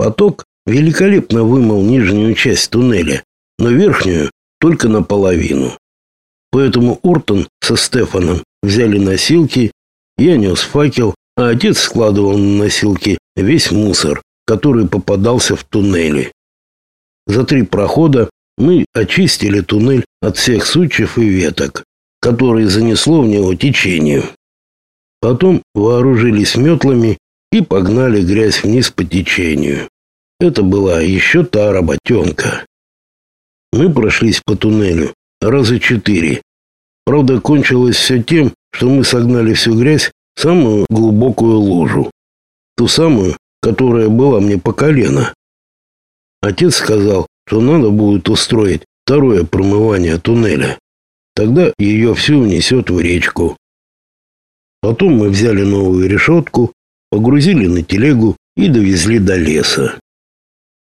Поток великолепно вымыл нижнюю часть туннеля, но верхнюю только наполовину. Поэтому Уртон со Стефаном взяли носилки, я нес факел, а отец складывал на носилки весь мусор, который попадался в туннеле. За три прохода мы очистили туннель от всех сучьев и веток, которые занесло в него течением. Потом вооружились метлами и погнали грязь вниз по течению. Это была еще та работенка. Мы прошлись по туннелю раза четыре. Правда, кончилось все тем, что мы согнали всю грязь в самую глубокую лужу. Ту самую, которая была мне по колено. Отец сказал, что надо будет устроить второе промывание туннеля. Тогда ее всю внесет в речку. Потом мы взяли новую решетку, погрузили на телегу и довезли до леса.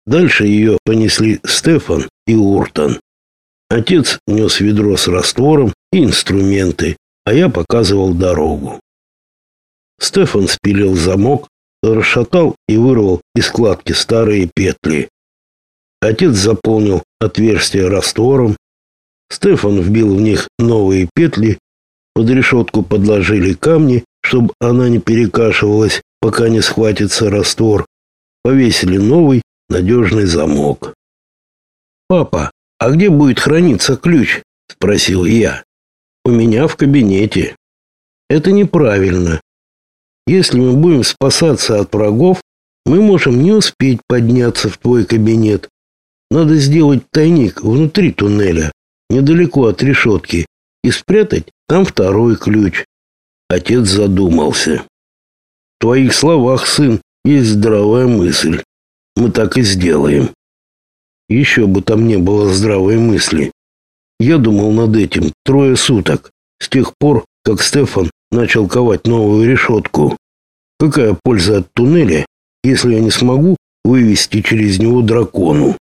Дальше ее понесли Стефан и Уртон. Отец нес ведро с раствором и инструменты, а я показывал дорогу. Стефан спилил замок, расшатал и вырвал из складки старые петли. Отец заполнил отверстия раствором. Стефан вбил в них новые петли, под решетку подложили камни, чтобы она не перекашивалась, пока не схватится раствор. Повесили новый надежный замок. «Папа, а где будет храниться ключ?» – спросил я. «У меня в кабинете». «Это неправильно. Если мы будем спасаться от врагов, мы можем не успеть подняться в твой кабинет. Надо сделать тайник внутри туннеля, недалеко от решетки, и спрятать там второй ключ. Отец задумался. Твоих словах, сын, есть здравая мысль. Мы так и сделаем. Еще бы там не было здравой мысли. Я думал над этим трое суток, с тех пор, как Стефан начал ковать новую решетку. Какая польза от туннеля, если я не смогу вывести через него дракону?